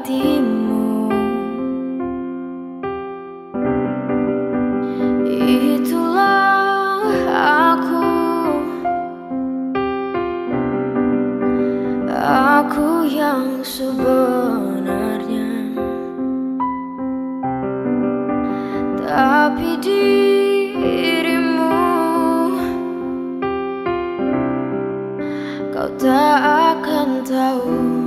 hatimu. Itulah aku. Aku yang sebenarnya. Tapi dirimu Kau tak akan tahu.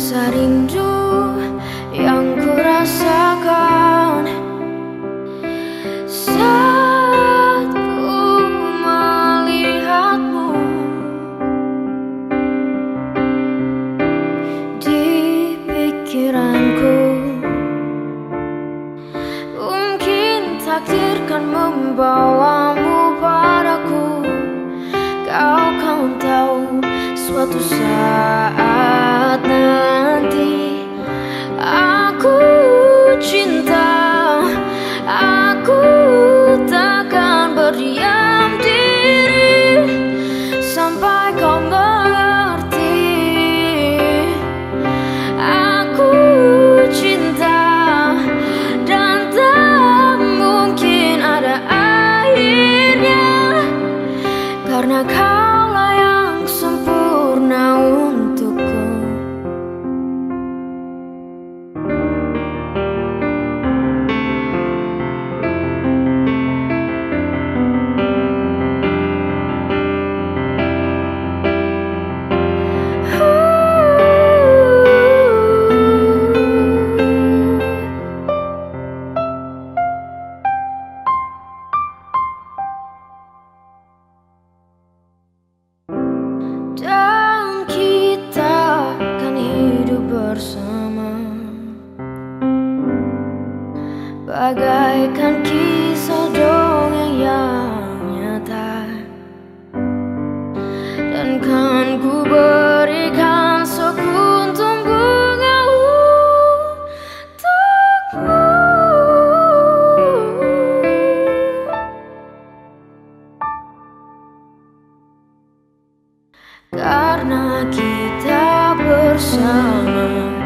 rasa rindu yang ku rasakan saat ku melihatmu di pikiranku mungkin takdirkan membawamu suatu saat nanti Bagaikan kisah dongeng yang nyata. Dan kan ku berikan sekuntum bunga untukmu. Karena kita bersama.